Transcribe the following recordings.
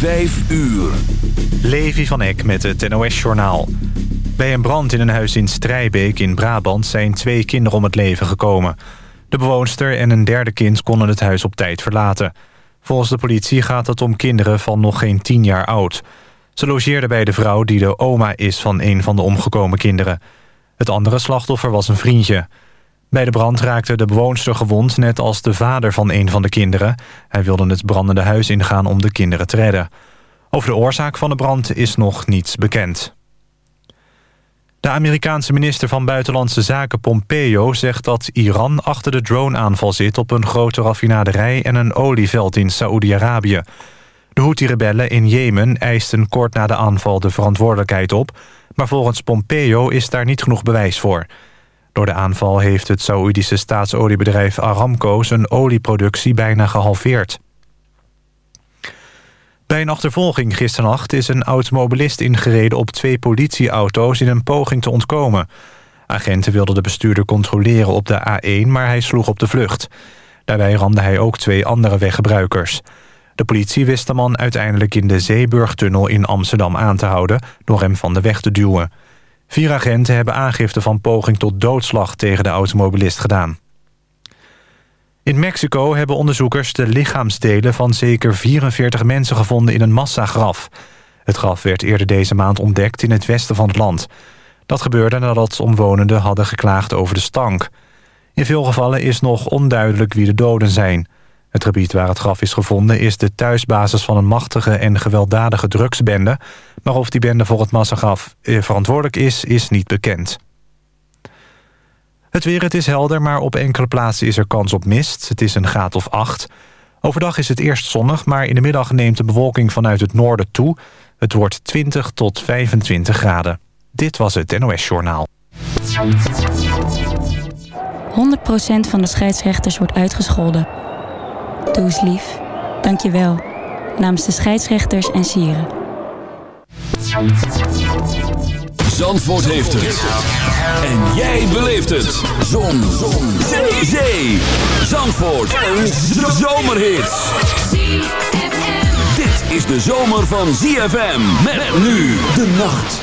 Vijf uur. Levi van Eck met het NOS-journaal. Bij een brand in een huis in Strijbeek in Brabant... zijn twee kinderen om het leven gekomen. De bewoonster en een derde kind konden het huis op tijd verlaten. Volgens de politie gaat het om kinderen van nog geen tien jaar oud. Ze logeerden bij de vrouw die de oma is van een van de omgekomen kinderen. Het andere slachtoffer was een vriendje... Bij de brand raakte de bewoonster gewond, net als de vader van een van de kinderen. Hij wilde het brandende huis ingaan om de kinderen te redden. Over de oorzaak van de brand is nog niets bekend. De Amerikaanse minister van Buitenlandse Zaken Pompeo zegt dat Iran achter de droneaanval zit op een grote raffinaderij en een olieveld in Saoedi-Arabië. De Houthi-rebellen in Jemen eisten kort na de aanval de verantwoordelijkheid op, maar volgens Pompeo is daar niet genoeg bewijs voor. Door de aanval heeft het Saoedische staatsoliebedrijf Aramco... zijn olieproductie bijna gehalveerd. Bij een achtervolging gisternacht is een automobilist ingereden... op twee politieauto's in een poging te ontkomen. Agenten wilden de bestuurder controleren op de A1... maar hij sloeg op de vlucht. Daarbij ramde hij ook twee andere weggebruikers. De politie wist de man uiteindelijk in de Zeeburgtunnel in Amsterdam aan te houden... door hem van de weg te duwen. Vier agenten hebben aangifte van poging tot doodslag tegen de automobilist gedaan. In Mexico hebben onderzoekers de lichaamsdelen van zeker 44 mensen gevonden in een massagraf. Het graf werd eerder deze maand ontdekt in het westen van het land. Dat gebeurde nadat omwonenden hadden geklaagd over de stank. In veel gevallen is nog onduidelijk wie de doden zijn. Het gebied waar het graf is gevonden is de thuisbasis van een machtige en gewelddadige drugsbende... maar of die bende voor het massagraf eh, verantwoordelijk is, is niet bekend. Het weer, het is helder, maar op enkele plaatsen is er kans op mist. Het is een graad of acht. Overdag is het eerst zonnig, maar in de middag neemt de bewolking vanuit het noorden toe. Het wordt 20 tot 25 graden. Dit was het NOS Journaal. 100% van de scheidsrechters wordt uitgescholden. Doe eens lief. Dank je wel. Namens de scheidsrechters en sieren. Zandvoort heeft het. En jij beleeft het. Zon. Zon. Zee. Zee. Zandvoort. Een zomerhit. Dit is de zomer van ZFM. Met nu de nacht.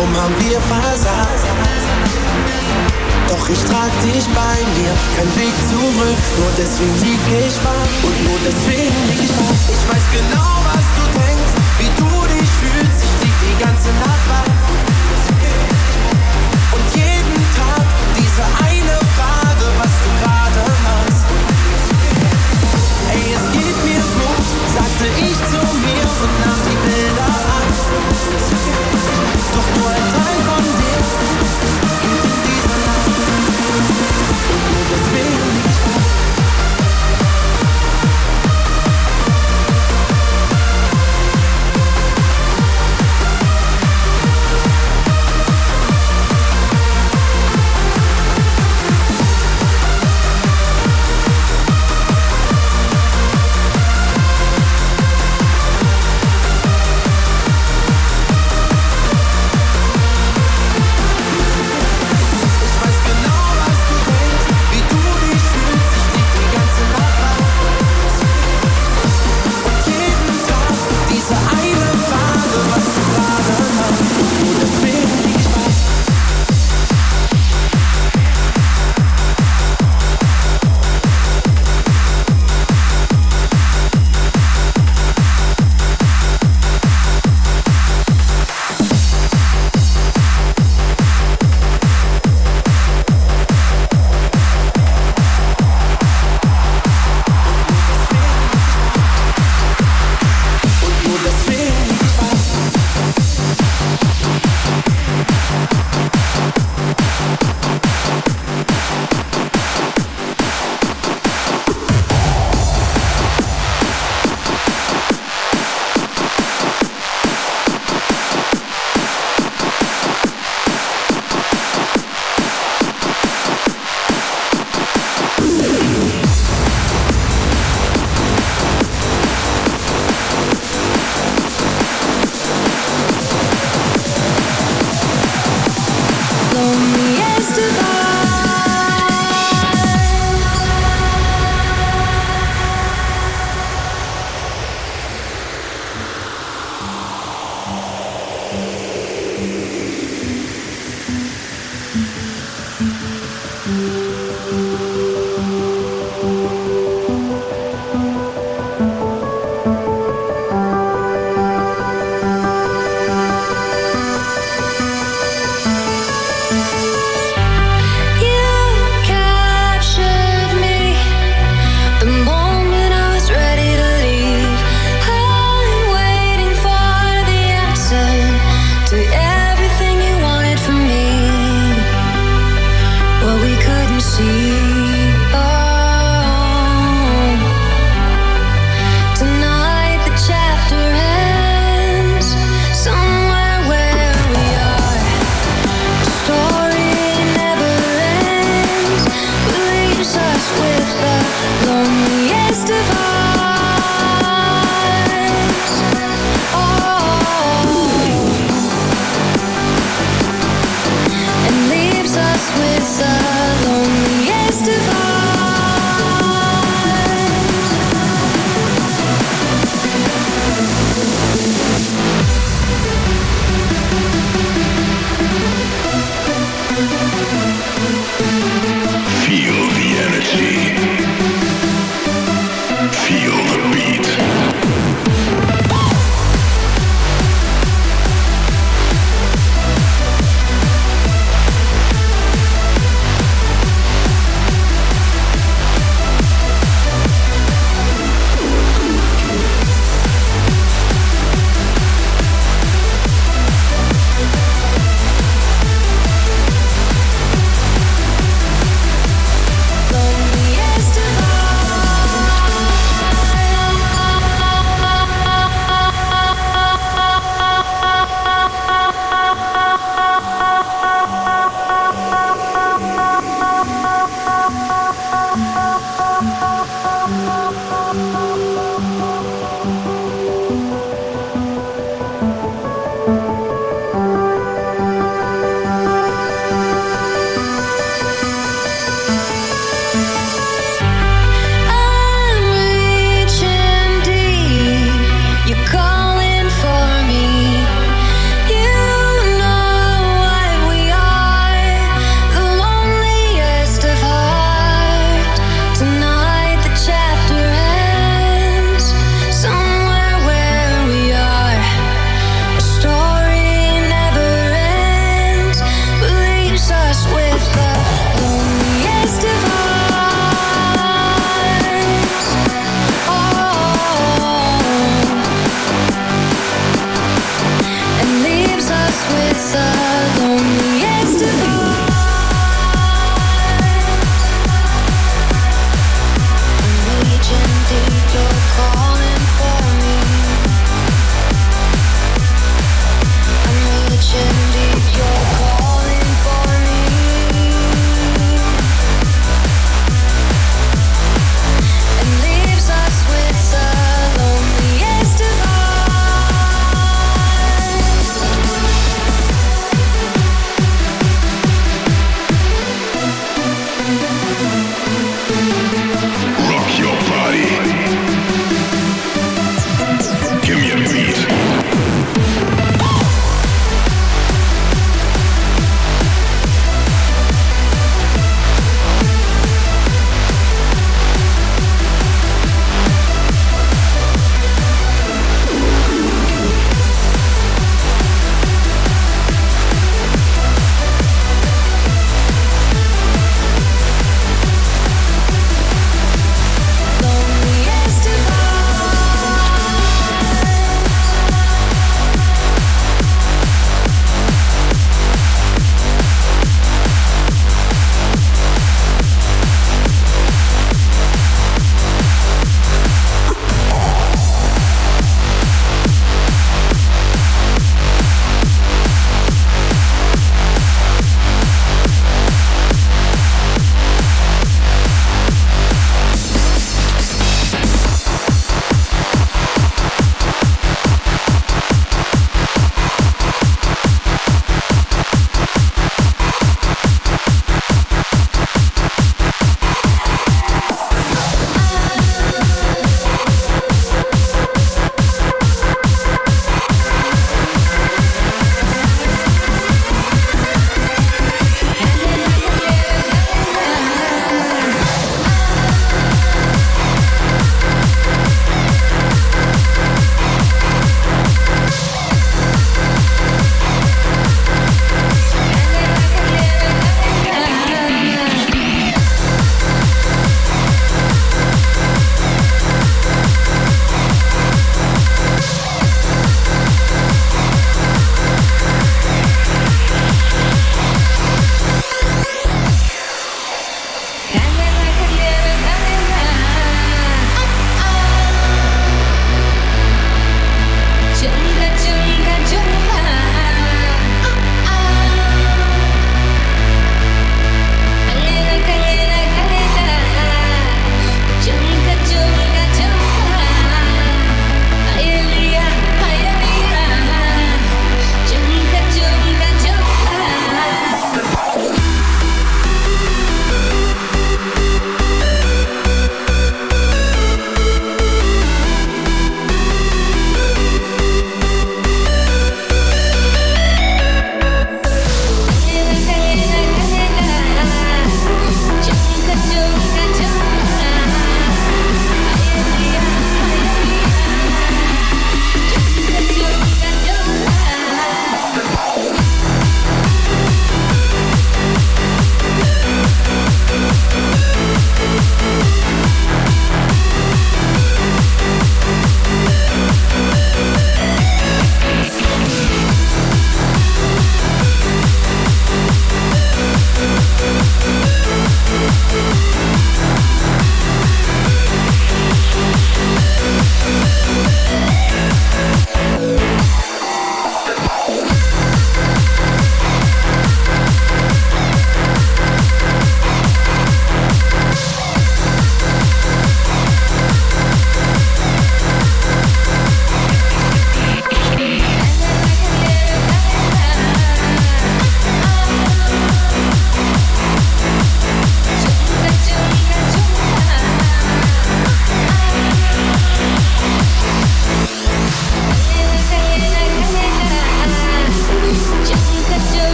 Warum haben wir versagt. Doch ich trag dich bei mir, kein Weg zurück. Nur deswegen lieg ich wach und nur deswegen lieg ich wach. Ich weiß genau, was du denkst, wie du dich fühlst. Ich lieg die ganze Nacht wach. Und jeden Tag diese eine Frage, was du gerade machst. Ey, es geht mir so, sagte ich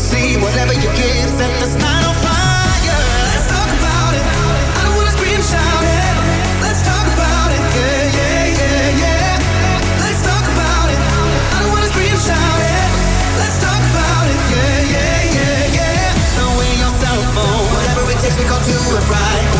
see whatever you give, set this night on fire. Let's talk about it. I don't wanna scream, shout it. Let's talk about it. Yeah, yeah, yeah. Let's talk about it. I don't wanna scream, shout it. Let's talk about it. Yeah, yeah, yeah. Throw your cell phone, whatever it takes, we gon' do it right.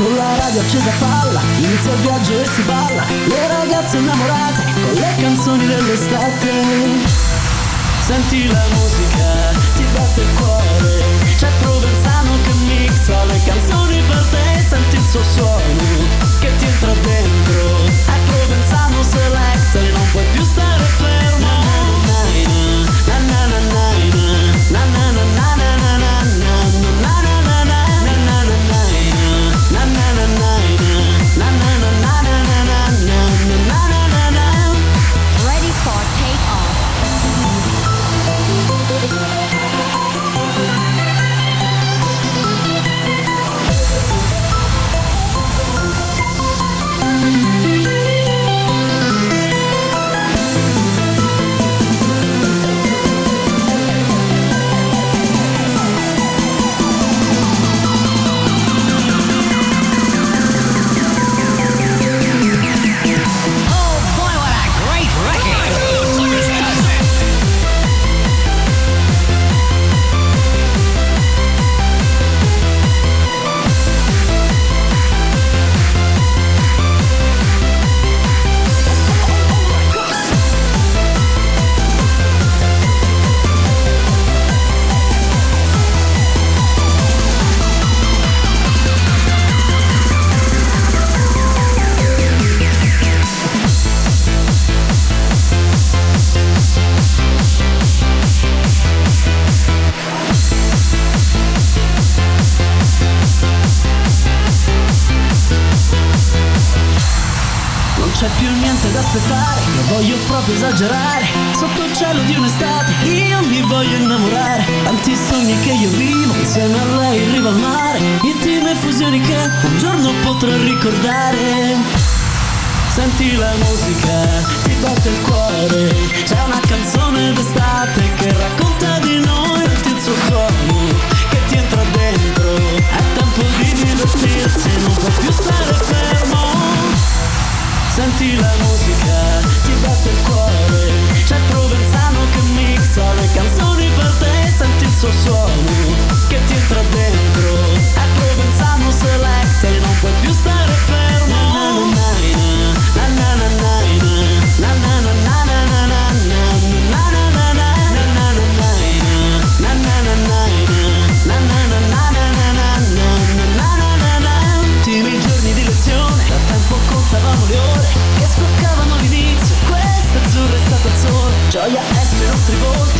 Con la radio accesa palla, inizia il viaggio e si balla, le ragazze innamorate con le canzoni dell'estate. Senti la musica, ti batte il cuore, c'è Provenzano che mixa le canzoni per te, senti il suo suono che ti entra dentro. È Provenzano Selector, non puoi più stare fermo. Esagerare Sotto il cielo di un'estate. Io mi voglio innamorare Tanti sogni che io vivo insieme a lei in riva al mare. Intime fusioni che un giorno potrò ricordare. Senti la musica, ti batte il cuore. C'è una canzone d'estate che racconta di noi. Senti il suo suono che ti entra dentro. È tempo di divertirsi, non può più stare fermo Senti la musica, ti batte il cuore C'è Provenzano che mixa le canzoni per te Senti il suo suono che ti entra dentro È Provenzano select e non puoi più stare fermo Na giorni di lezione, da tempo contavamo Gioia essere un tributo